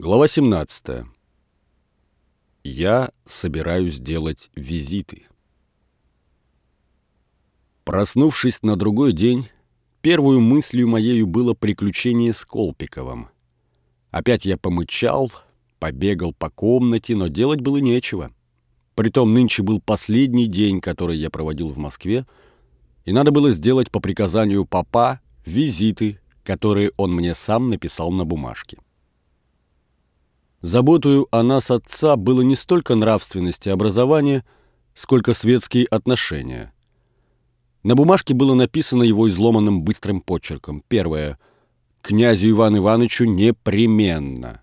Глава 17. Я собираюсь делать визиты. Проснувшись на другой день, первую мыслью моею было приключение с Колпиковым. Опять я помычал, побегал по комнате, но делать было нечего. Притом нынче был последний день, который я проводил в Москве, и надо было сделать по приказанию папа визиты, которые он мне сам написал на бумажке. Заботою о нас отца было не столько нравственность и образование, сколько светские отношения. На бумажке было написано его изломанным быстрым почерком. Первое. Князю Ивану Ивановичу непременно.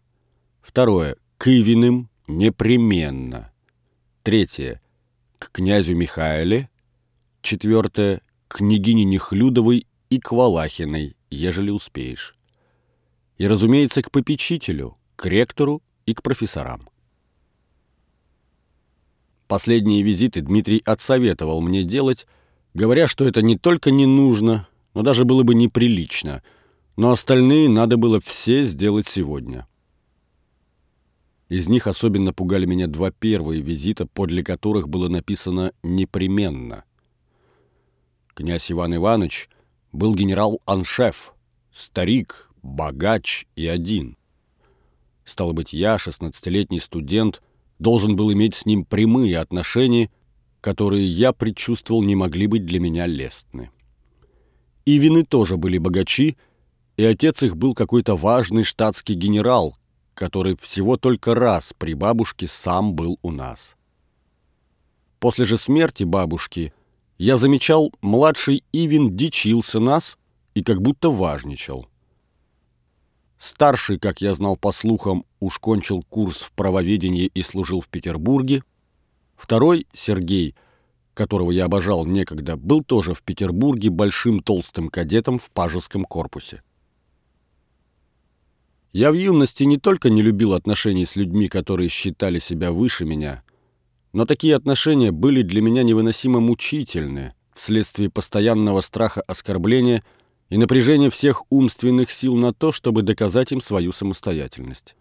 Второе. К Ивиным непременно. Третье. К князю Михаиле. Четвертое. К княгине Нехлюдовой и к Валахиной, ежели успеешь. И, разумеется, к попечителю, к ректору и к профессорам. Последние визиты Дмитрий отсоветовал мне делать, говоря, что это не только не нужно, но даже было бы неприлично, но остальные надо было все сделать сегодня. Из них особенно пугали меня два первые визита, подле которых было написано «непременно». Князь Иван Иванович был генерал-аншеф, старик, богач и один. Стало быть, я, шестнадцатилетний студент, должен был иметь с ним прямые отношения, которые я предчувствовал не могли быть для меня лестны. И вины тоже были богачи, и отец их был какой-то важный штатский генерал, который всего только раз при бабушке сам был у нас. После же смерти бабушки я замечал, младший Ивин дичился нас и как будто важничал. Старший, как я знал по слухам, уж кончил курс в правоведении и служил в Петербурге. Второй, Сергей, которого я обожал некогда, был тоже в Петербурге большим толстым кадетом в пажеском корпусе. Я в юности не только не любил отношений с людьми, которые считали себя выше меня, но такие отношения были для меня невыносимо мучительны вследствие постоянного страха оскорбления – и напряжение всех умственных сил на то, чтобы доказать им свою самостоятельность.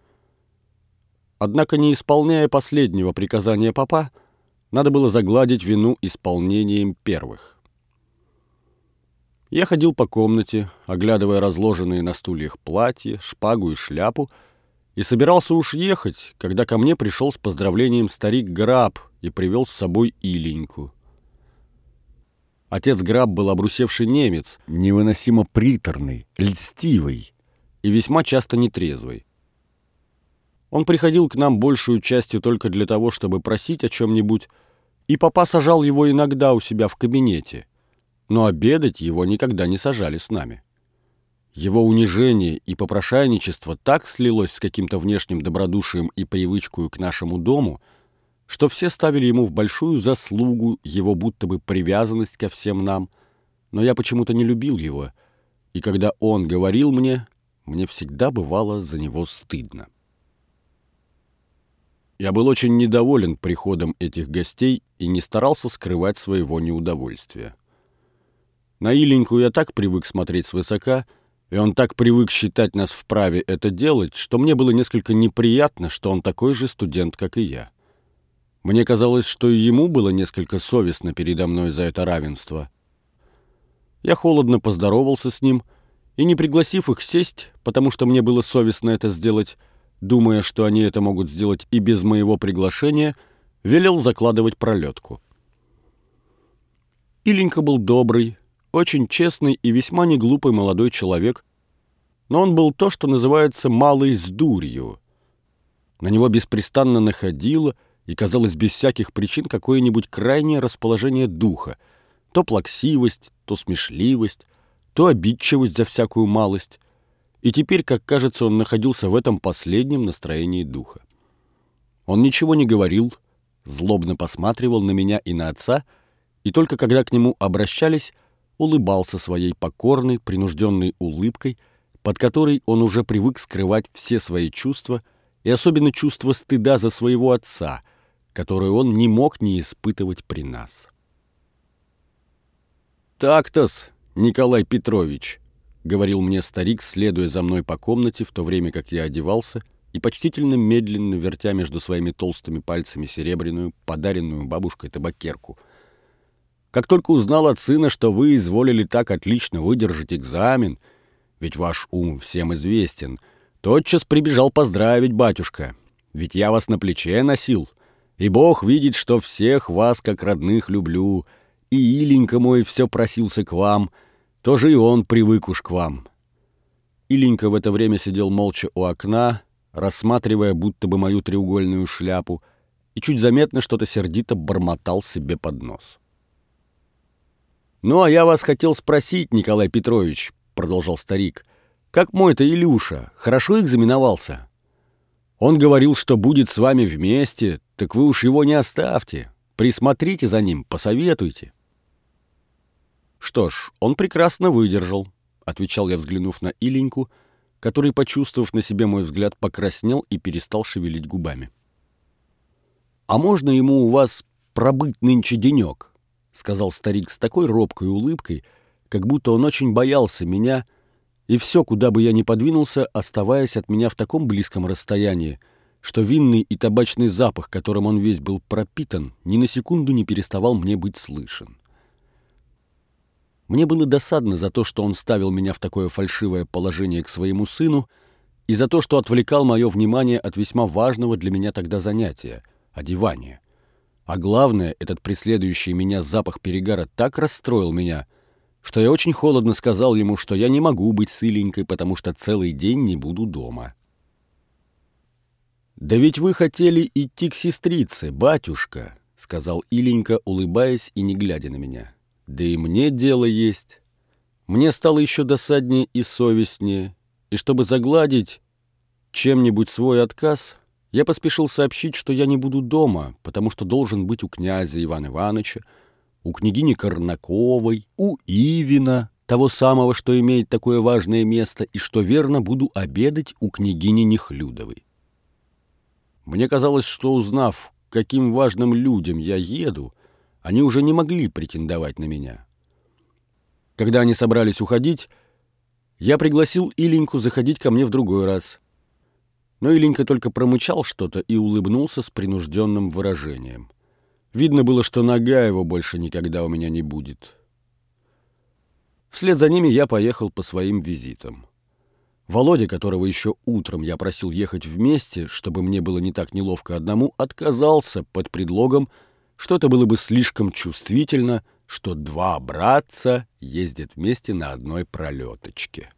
Однако, не исполняя последнего приказания папа, надо было загладить вину исполнением первых. Я ходил по комнате, оглядывая разложенные на стульях платья, шпагу и шляпу, и собирался уж ехать, когда ко мне пришел с поздравлением старик Граб и привел с собой Иленьку. Отец Граб был обрусевший немец, невыносимо приторный, льстивый и весьма часто нетрезвый. Он приходил к нам большую частью только для того, чтобы просить о чем-нибудь, и папа сажал его иногда у себя в кабинете, но обедать его никогда не сажали с нами. Его унижение и попрошайничество так слилось с каким-то внешним добродушием и привычкой к нашему дому – что все ставили ему в большую заслугу его будто бы привязанность ко всем нам, но я почему-то не любил его, и когда он говорил мне, мне всегда бывало за него стыдно. Я был очень недоволен приходом этих гостей и не старался скрывать своего неудовольствия. На Иленьку я так привык смотреть свысока, и он так привык считать нас вправе это делать, что мне было несколько неприятно, что он такой же студент, как и я. Мне казалось, что и ему было несколько совестно передо мной за это равенство. Я холодно поздоровался с ним и, не пригласив их сесть, потому что мне было совестно это сделать, думая, что они это могут сделать и без моего приглашения, велел закладывать пролетку. Иленька был добрый, очень честный и весьма неглупый молодой человек, но он был то, что называется «малый с дурью». На него беспрестанно находило – и казалось без всяких причин какое-нибудь крайнее расположение духа, то плаксивость, то смешливость, то обидчивость за всякую малость. И теперь, как кажется, он находился в этом последнем настроении духа. Он ничего не говорил, злобно посматривал на меня и на отца, и только когда к нему обращались, улыбался своей покорной, принужденной улыбкой, под которой он уже привык скрывать все свои чувства, и особенно чувство стыда за своего отца — которую он не мог не испытывать при нас. «Так-тос, Николай Петрович», — говорил мне старик, следуя за мной по комнате, в то время как я одевался, и почтительно медленно вертя между своими толстыми пальцами серебряную, подаренную бабушкой табакерку. «Как только узнал от сына, что вы изволили так отлично выдержать экзамен, ведь ваш ум всем известен, тотчас прибежал поздравить батюшка, ведь я вас на плече носил, и Бог видит, что всех вас как родных люблю, и Иленька мой все просился к вам, тоже и он привык уж к вам». Иленька в это время сидел молча у окна, рассматривая будто бы мою треугольную шляпу, и чуть заметно что-то сердито бормотал себе под нос. «Ну, а я вас хотел спросить, Николай Петрович», — продолжал старик, «как мой-то Илюша, хорошо экзаменовался? Он говорил, что будет с вами вместе, так вы уж его не оставьте, присмотрите за ним, посоветуйте». «Что ж, он прекрасно выдержал», — отвечал я, взглянув на Иленьку, — который, почувствовав на себе мой взгляд, покраснел и перестал шевелить губами. «А можно ему у вас пробыть нынче денек?» — сказал старик с такой робкой улыбкой, как будто он очень боялся меня, и все, куда бы я ни подвинулся, оставаясь от меня в таком близком расстоянии, что винный и табачный запах, которым он весь был пропитан, ни на секунду не переставал мне быть слышен. Мне было досадно за то, что он ставил меня в такое фальшивое положение к своему сыну, и за то, что отвлекал мое внимание от весьма важного для меня тогда занятия — одевания. А главное, этот преследующий меня запах перегара так расстроил меня, что я очень холодно сказал ему, что я не могу быть с потому что целый день не буду дома. «Да ведь вы хотели идти к сестрице, батюшка», — сказал Иленька, улыбаясь и не глядя на меня. Да и мне дело есть. Мне стало еще досаднее и совестнее, и чтобы загладить чем-нибудь свой отказ, я поспешил сообщить, что я не буду дома, потому что должен быть у князя Ивана Ивановича, у княгини Корнаковой, у Ивина, того самого, что имеет такое важное место, и что верно буду обедать у княгини Нехлюдовой. Мне казалось, что узнав, каким важным людям я еду, они уже не могли претендовать на меня. Когда они собрались уходить, я пригласил Иленьку заходить ко мне в другой раз. Но Иленька только промычал что-то и улыбнулся с принужденным выражением. Видно было, что нога его больше никогда у меня не будет. Вслед за ними я поехал по своим визитам. Володя, которого еще утром я просил ехать вместе, чтобы мне было не так неловко одному, отказался под предлогом, что это было бы слишком чувствительно, что два братца ездят вместе на одной пролеточке.